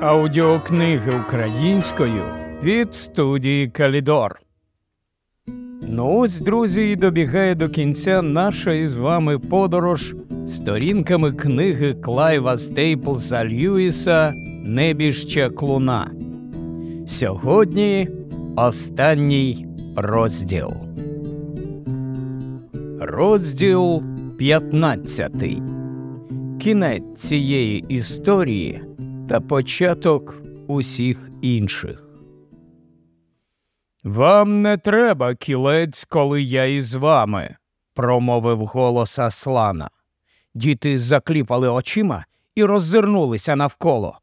Аудіокниги українською від студії Калідор. Ну ось, друзі, і добігає до кінця наша з вами подорож сторінками книги Клайва Стейплса Льюіса Небіжча клуна. Сьогодні останній розділ. Розділ 15. Кінець цієї історії та початок усіх інших. Вам не треба кілець, коли я із вами, промовив голос Аслана. Діти закліпали очима і роззирнулися навколо.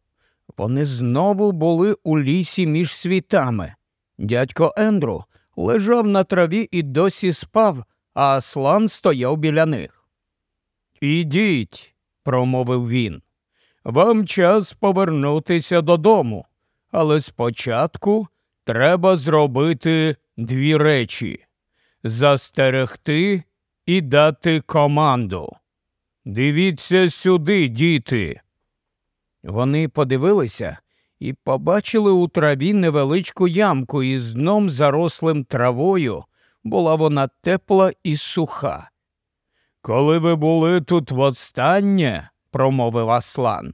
Вони знову були у лісі між світами. Дядько Ендру лежав на траві і досі спав, а Аслан стояв біля них. Ідіть, промовив він. Вам час повернутися додому, але спочатку треба зробити дві речі застерегти і дати команду. Дивіться сюди, діти. Вони подивилися і побачили у траві невеличку ямку із дном зарослим травою. Була вона тепла і суха. Коли ви були тут востаннє, промовив Аслан,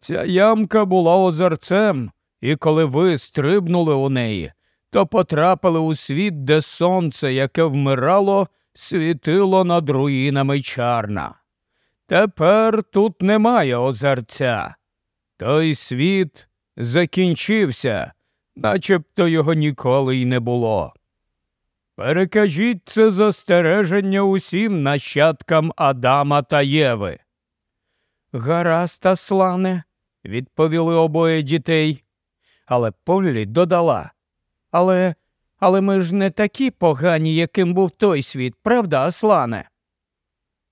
ця ямка була озерцем, і коли ви стрибнули у неї, то потрапили у світ, де сонце, яке вмирало, світило над руїнами чарна. Тепер тут немає озерця. Той світ закінчився, начебто його ніколи й не було. Перекажіть це застереження усім нащадкам Адама та Єви. Гаразд, Аслане, відповіли обоє дітей. Але Поллі додала. Але але ми ж не такі погані, яким був той світ, правда, Аслане?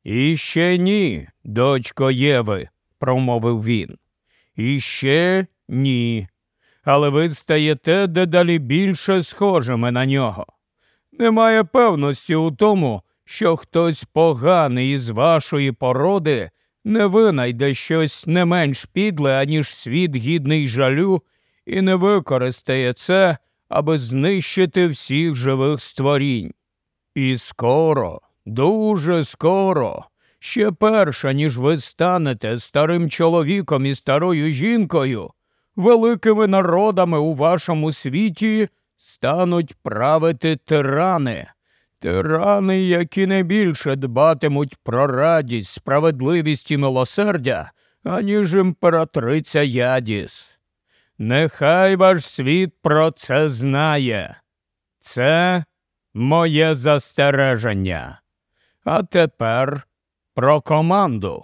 І ще ні, дочко Єви, промовив він. І ще ні. Але ви стаєте дедалі більше схожими на нього. Немає певності у тому, що хтось поганий із вашої породи не винайде щось не менш підле, аніж світ гідний жалю, і не використає це, аби знищити всіх живих створінь. І скоро, дуже скоро, ще перше, ніж ви станете старим чоловіком і старою жінкою, великими народами у вашому світі стануть правити тирани, тирани, які не більше дбатимуть про радість, справедливість і милосердя, аніж імператриця Ядіс. Нехай ваш світ про це знає. Це моє застереження. А тепер про команду.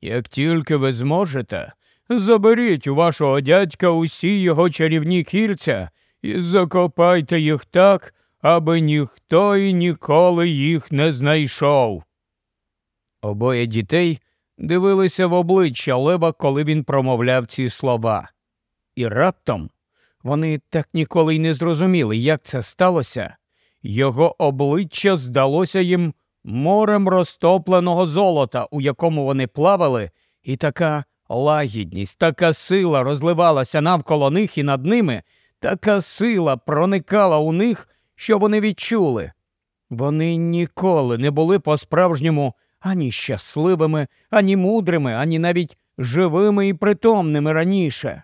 Як тільки ви зможете, заберіть у вашого дядька усі його чарівні кільця і закопайте їх так, аби ніхто і ніколи їх не знайшов. Обоє дітей дивилися в обличчя Лева, коли він промовляв ці слова. І раптом вони так ніколи й не зрозуміли, як це сталося. Його обличчя здалося їм морем розтопленого золота, у якому вони плавали, і така лагідність, така сила розливалася навколо них і над ними, така сила проникала у них, що вони відчули. Вони ніколи не були по-справжньому ані щасливими, ані мудрими, ані навіть живими і притомними раніше.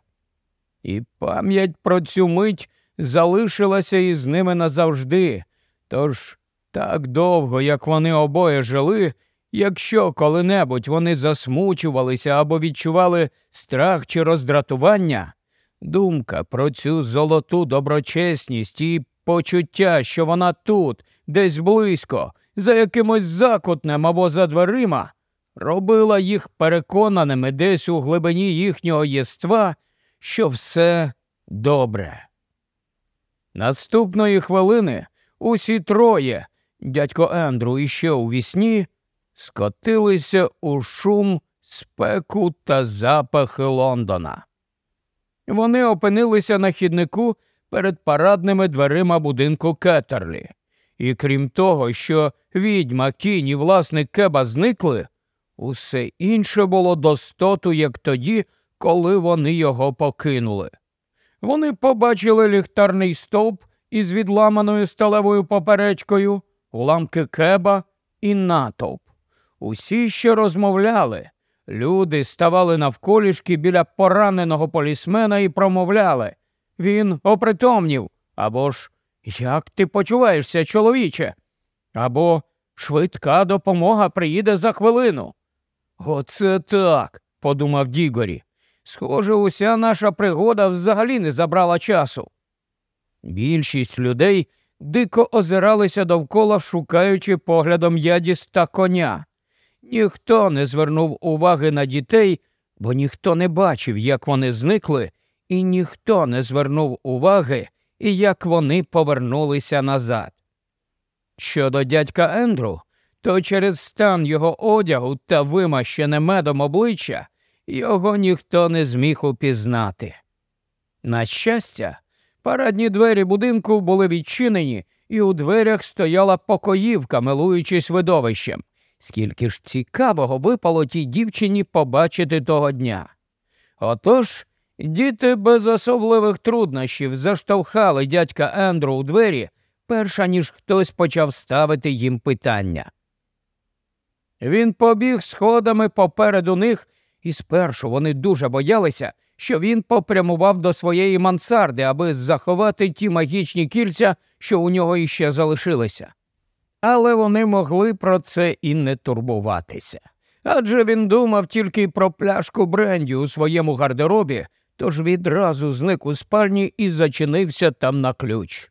І пам'ять про цю мить залишилася із ними назавжди. Тож так довго, як вони обоє жили, якщо коли-небудь вони засмучувалися або відчували страх чи роздратування, думка про цю золоту доброчесність і почуття, що вона тут, десь близько, за якимось закутнем або за дверима, робила їх переконаними десь у глибині їхнього єства, що все добре. Наступної хвилини усі троє, дядько Ендру іще у вісні, скотилися у шум, спеку та запахи Лондона. Вони опинилися на хіднику перед парадними дверима будинку Кетерлі. І крім того, що відьма, кінь і власник кеба зникли, усе інше було достоту, як тоді, коли вони його покинули. Вони побачили ліхтарний стовп із відламаною сталевою поперечкою, уламки кеба і натовп. Усі ще розмовляли. Люди ставали навколішки біля пораненого полісмена і промовляли він опритомнів. Або ж як ти почуваєшся, чоловіче? Або швидка допомога приїде за хвилину. Оце так, подумав Дігорі. Схоже, уся наша пригода взагалі не забрала часу. Більшість людей дико озиралися довкола, шукаючи поглядом ядіс та коня. Ніхто не звернув уваги на дітей, бо ніхто не бачив, як вони зникли, і ніхто не звернув уваги, як вони повернулися назад. Щодо дядька Ендру, то через стан його одягу та вимащене медом обличчя його ніхто не зміг упізнати. На щастя, парадні двері будинку були відчинені, і у дверях стояла покоївка, милуючись видовищем. Скільки ж цікавого випало тій дівчині побачити того дня. Отож, діти без особливих труднощів заштовхали дядька Ендру у двері, перша ніж хтось почав ставити їм питання. Він побіг сходами попереду них, і спершу вони дуже боялися, що він попрямував до своєї мансарди, аби заховати ті магічні кільця, що у нього іще залишилися але вони могли про це і не турбуватися. Адже він думав тільки про пляшку бренді у своєму гардеробі, тож відразу зник у спальні і зачинився там на ключ.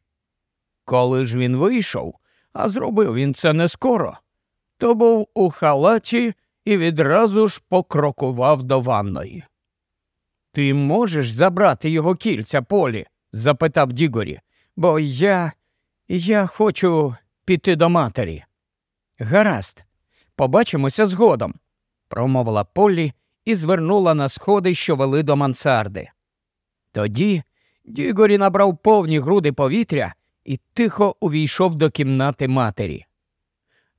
Коли ж він вийшов, а зробив він це не скоро, то був у халаті і відразу ж покрокував до ванної. Ти можеш забрати його кільця полі? запитав Дігорі, бо я. я хочу піти до матері. Гаразд, побачимося згодом, промовила Поллі і звернула на сходи, що вели до мансарди. Тоді Дігорі набрав повні груди повітря і тихо увійшов до кімнати матері.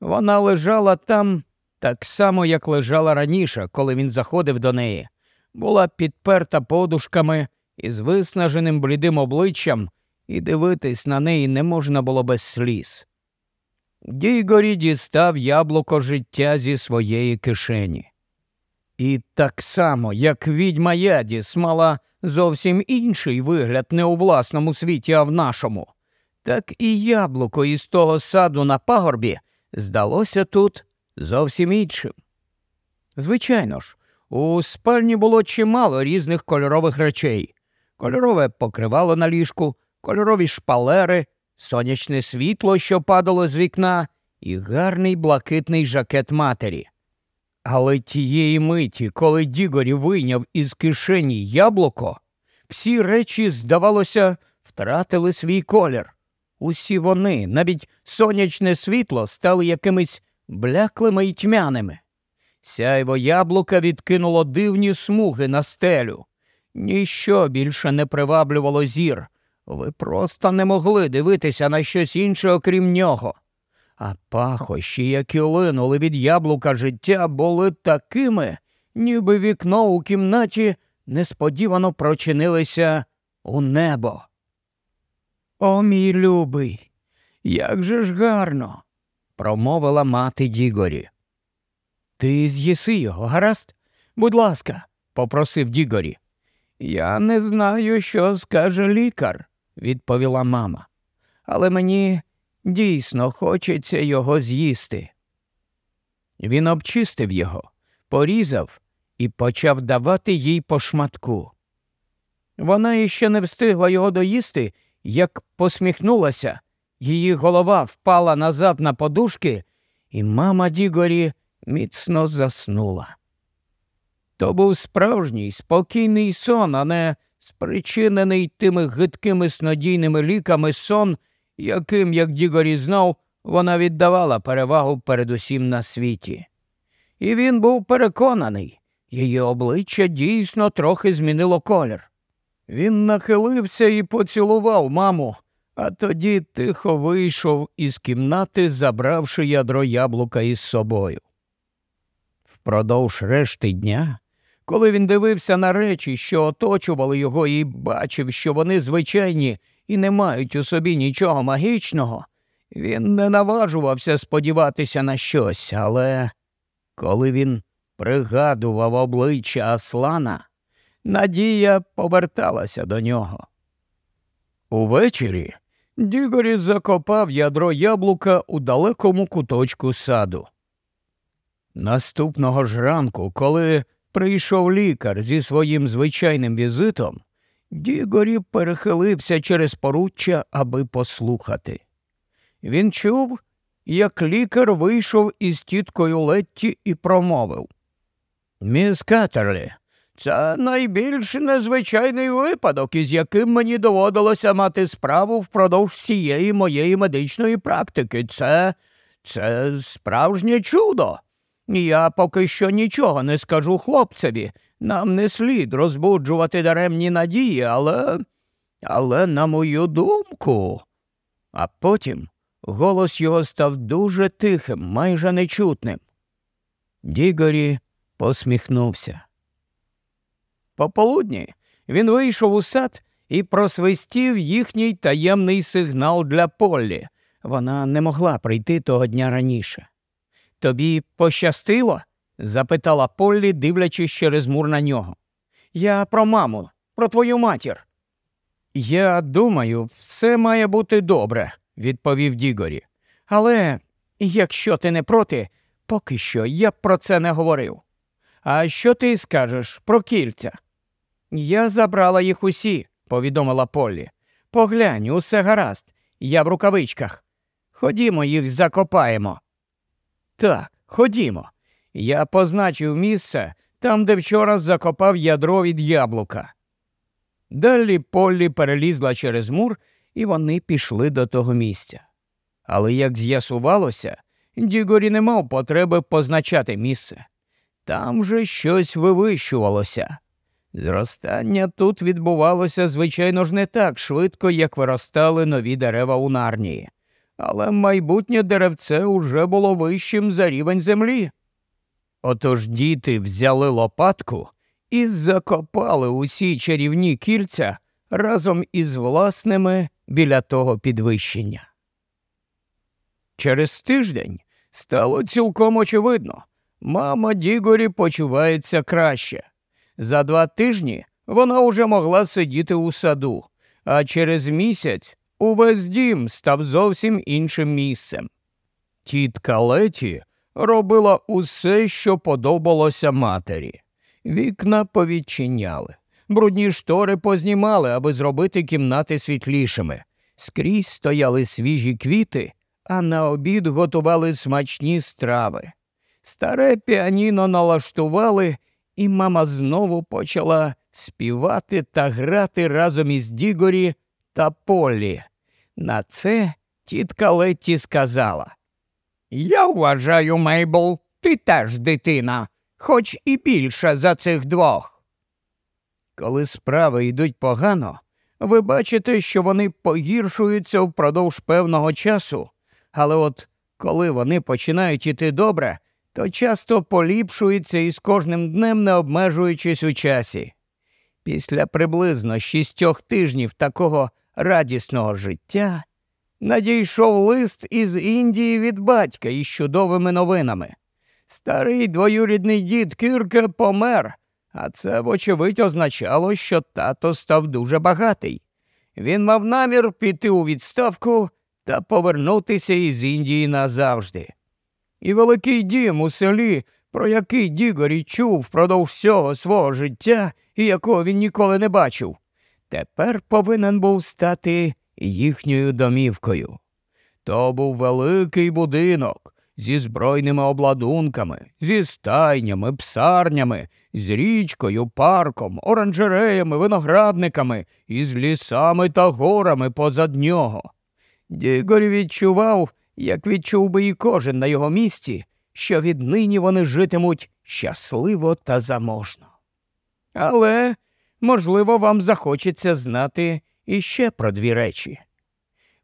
Вона лежала там так само, як лежала раніше, коли він заходив до неї, була підперта подушками і з виснаженим блідим обличчям, і дивитись на неї не можна було без сліз. Дійгорі дістав яблуко життя зі своєї кишені. І так само, як відьма Ядіс мала зовсім інший вигляд не у власному світі, а в нашому, так і яблуко із того саду на пагорбі здалося тут зовсім іншим. Звичайно ж, у спальні було чимало різних кольорових речей кольорове покривало на ліжку, кольорові шпалери, сонячне світло, що падало з вікна, і гарний блакитний жакет матері. Але тієї миті, коли Дігорі вийняв із кишені яблуко, всі речі, здавалося, втратили свій колір. Усі вони, навіть сонячне світло, стали якимись бляклими й тьмяними. Сяйво яблука відкинуло дивні смуги на стелю. Ніщо більше не приваблювало зір, ви просто не могли дивитися на щось інше, окрім нього. А пахощі, які линули від яблука життя, були такими, ніби вікно у кімнаті несподівано прочинилися у небо. О, мій любий, як же ж гарно, промовила мати Дігорі. Ти з'їси його, гаразд? Будь ласка, попросив Дігорі. Я не знаю, що скаже лікар відповіла мама. Але мені дійсно хочеться його з'їсти. Він обчистив його, порізав і почав давати їй по шматку. Вона іще не встигла його доїсти, як посміхнулася, її голова впала назад на подушки, і мама Дігорі міцно заснула. То був справжній спокійний сон, а не спричинений тими гидкими снодійними ліками сон, яким, як Дігорі знав, вона віддавала перевагу передусім на світі. І він був переконаний, її обличчя дійсно трохи змінило колір. Він нахилився і поцілував маму, а тоді тихо вийшов із кімнати, забравши ядро яблука із собою. Впродовж решти дня Коли він дивився на речі, що оточували його, і бачив, що вони звичайні і не мають у собі нічого магічного, він не наважувався сподіватися на щось, але коли він пригадував обличчя Аслана, надія поверталася до нього. Увечері Дігорі закопав ядро яблука у далекому куточку саду. Наступного ж ранку, коли прийшов лікар зі своїм звичайним візитом, Дігорі перехилився через поруччя, аби послухати. Він чув, як лікар вийшов із тіткою Летті і промовив Міс Катерлі, це найбільш незвичайний випадок, із яким мені доводилося мати справу впродовж всієї моєї медичної практики. Це це справжнє чудо. Я поки що нічого не скажу хлопцеві. Нам не слід розбуджувати даремні надії, але. Але, на мою думку. А потім голос його став дуже тихим, майже нечутним. Дігорі посміхнувся. Пополудні він вийшов у сад і просвистів їхній таємний сигнал для Поллі. Вона не могла прийти того дня раніше. Тобі пощастило? запитала Поллі, дивлячись через мур на нього. Я про маму, про твою матір. Я думаю, все має бути добре, відповів Дігорі. Але якщо ти не проти, поки що я б про це не говорив. А що ти скажеш про кільця? Я забрала їх усі, повідомила Поллі. Поглянь, усе гаразд, я в рукавичках. Ходімо, їх закопаємо. Так, ходімо. Я позначив місце там, де вчора закопав ядро від яблука. Далі Поллі перелізла через мур, і вони пішли до того місця. Але, як з'ясувалося, Дігорі не мав потреби позначати місце. Там же щось вивищувалося. Зростання тут відбувалося, звичайно ж, не так швидко, як виростали нові дерева у нарнії, але майбутнє деревце уже було вищим за рівень землі. Отож діти взяли лопатку і закопали усі чарівні кільця разом із власними біля того підвищення. Через тиждень стало цілком очевидно, мама Дігорі почувається краще. За два тижні вона уже могла сидіти у саду, а через місяць увесь дім став зовсім іншим місцем. Тітка Леті робила усе, що подобалося матері. Вікна повідчиняли, брудні штори познімали, аби зробити кімнати світлішими. Скрізь стояли свіжі квіти, а на обід готували смачні страви. Старе піаніно налаштували і мама знову почала співати та грати разом із Дігорі та Полі. На це тітка Летті сказала Я вважаю, Мейбл, ти теж дитина, хоч і більше за цих двох. Коли справи йдуть погано, ви бачите, що вони погіршуються впродовж певного часу, але от коли вони починають іти добре, то часто поліпшується і з кожним днем не обмежуючись у часі. Після приблизно шістьох тижнів такого радісного життя надійшов лист із Індії від батька із чудовими новинами. Старий двоюрідний дід Кірке помер, а це, вочевидь, означало, що тато став дуже багатий. Він мав намір піти у відставку та повернутися із Індії назавжди і великий дім у селі, про який Дігорі чув впродовж всього свого життя і якого він ніколи не бачив, тепер повинен був стати їхньою домівкою. То був великий будинок зі збройними обладунками, зі стайнями, псарнями, з річкою, парком, оранжереями, виноградниками і з лісами та горами позад нього. Дігорі відчував, як відчув би і кожен на його місці, що віднині вони житимуть щасливо та заможно. Але, можливо, вам захочеться знати іще про дві речі.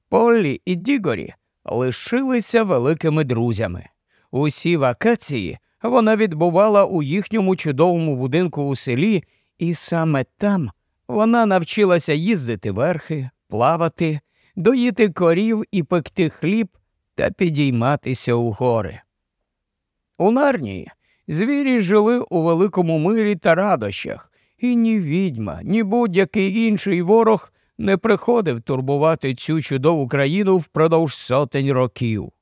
Поллі і Дігорі лишилися великими друзями. Усі вакації вона відбувала у їхньому чудовому будинку у селі, і саме там вона навчилася їздити верхи, плавати, доїти корів і пекти хліб та підійматися у гори. У Нарнії звірі жили у великому мирі та радощах, і ні відьма, ні будь-який інший ворог не приходив турбувати цю чудову країну впродовж сотень років.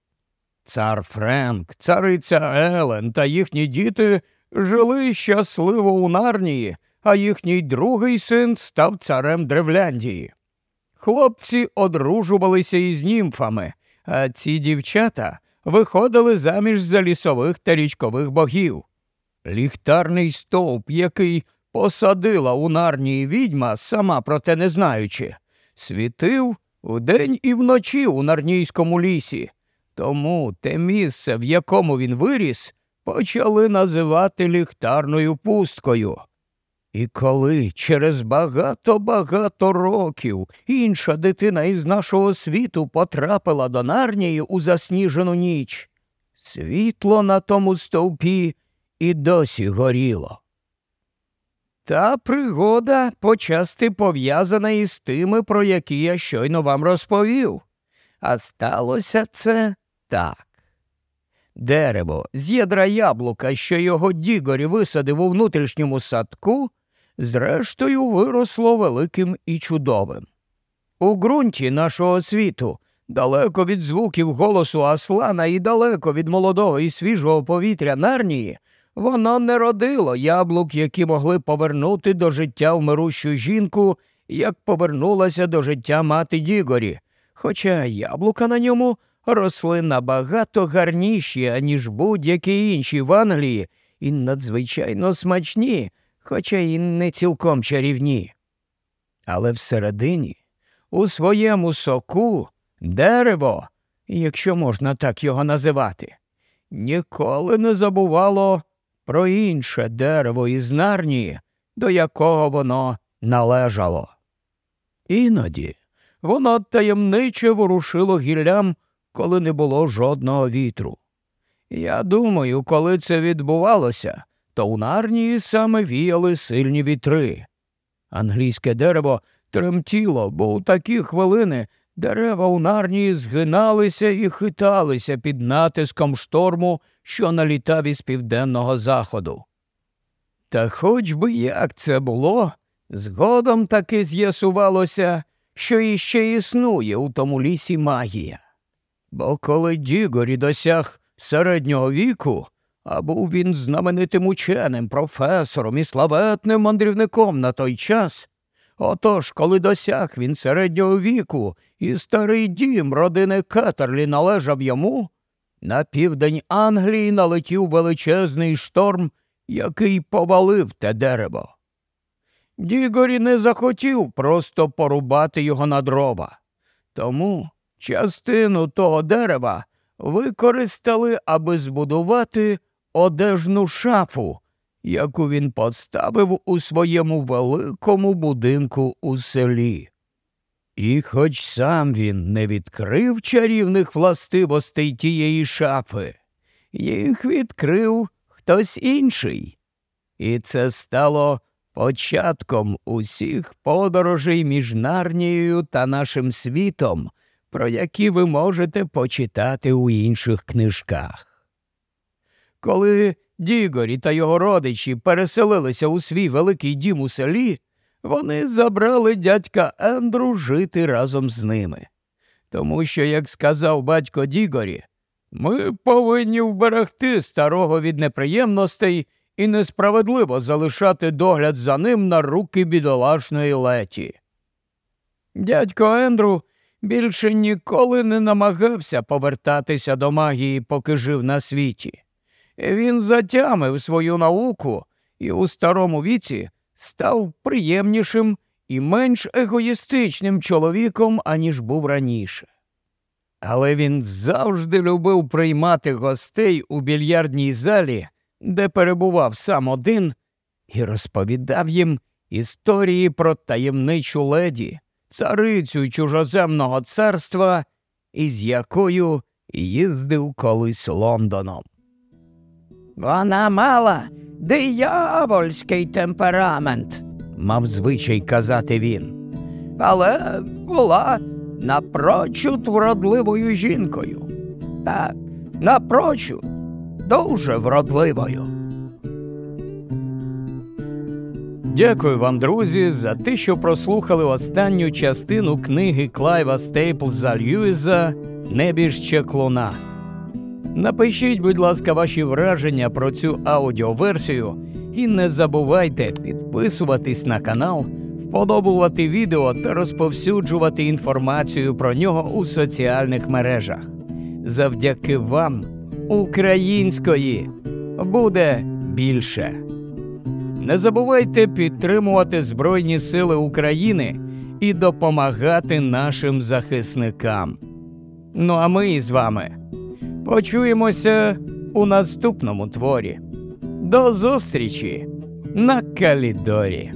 Цар Френк, цариця Елен та їхні діти жили щасливо у Нарнії, а їхній другий син став царем Древляндії. Хлопці одружувалися із німфами, а ці дівчата виходили заміж за лісових та річкових богів. Ліхтарний стовп, який посадила у нарнії відьма, сама про те не знаючи, світив удень і вночі у нарнійському лісі. Тому те місце, в якому він виріс, почали називати ліхтарною пусткою. І коли через багато-багато років інша дитина із нашого світу потрапила до Нарнії у засніжену ніч, світло на тому стовпі і досі горіло. Та пригода почасти пов'язана із тими, про які я щойно вам розповів. А сталося це так. Дерево з ядра яблука, що його Дігорі висадив у внутрішньому садку, зрештою виросло великим і чудовим. У ґрунті нашого світу, далеко від звуків голосу Аслана і далеко від молодого і свіжого повітря нарнії, воно не родило яблук, які могли повернути до життя вмирущу жінку, як повернулася до життя мати Дігорі, хоча яблука на ньому росли набагато гарніші, аніж будь-які інші в Англії, і надзвичайно смачні, хоча й не цілком чарівні. Але всередині, у своєму соку, дерево, якщо можна так його називати, ніколи не забувало про інше дерево із нарнії, до якого воно належало. Іноді воно таємниче ворушило гіллям, коли не було жодного вітру. Я думаю, коли це відбувалося, то у нарнії саме віяли сильні вітри. Англійське дерево тремтіло, бо у такі хвилини дерева у нарнії згиналися і хиталися під натиском шторму, що налітав із південного заходу. Та хоч би як це було, згодом таки з'ясувалося, що іще існує у тому лісі магія. Бо коли Дігорі досяг середнього віку, а був він знаменитим ученим, професором і славетним мандрівником на той час. Отож, коли досяг він середнього віку, і старий дім родини Кетерлі належав йому, на південь Англії налетів величезний шторм, який повалив те дерево. Дігорі не захотів просто порубати його на дрова. Тому частину того дерева використали, аби збудувати одежну шафу, яку він поставив у своєму великому будинку у селі. І хоч сам він не відкрив чарівних властивостей тієї шафи, їх відкрив хтось інший. І це стало початком усіх подорожей між Нарнією та нашим світом, про які ви можете почитати у інших книжках. Коли Дігорі та його родичі переселилися у свій великий дім у селі, вони забрали дядька Ендру жити разом з ними. Тому що, як сказав батько Дігорі, ми повинні вберегти старого від неприємностей і несправедливо залишати догляд за ним на руки бідолашної леті. Дядько Ендру більше ніколи не намагався повертатися до магії, поки жив на світі. Він затямив свою науку і у старому віці став приємнішим і менш егоїстичним чоловіком, аніж був раніше. Але він завжди любив приймати гостей у більярдній залі, де перебував сам один, і розповідав їм історії про таємничу леді, царицю чужоземного царства, із якою їздив колись Лондоном. Вона мала диявольський темперамент, мав звичай казати він. Але була напрочуд вродливою жінкою. Так, напрочуд, дуже вродливою. Дякую вам, друзі, за те, що прослухали останню частину книги Клайва Стейплза Льюіза Небіж чеклуна. Напишіть, будь ласка, ваші враження про цю аудіоверсію і не забувайте підписуватись на канал, вподобувати відео та розповсюджувати інформацію про нього у соціальних мережах. Завдяки вам української буде більше. Не забувайте підтримувати Збройні Сили України і допомагати нашим захисникам. Ну а ми з вами почуємося у наступному творі. До зустрічі на Калідорі.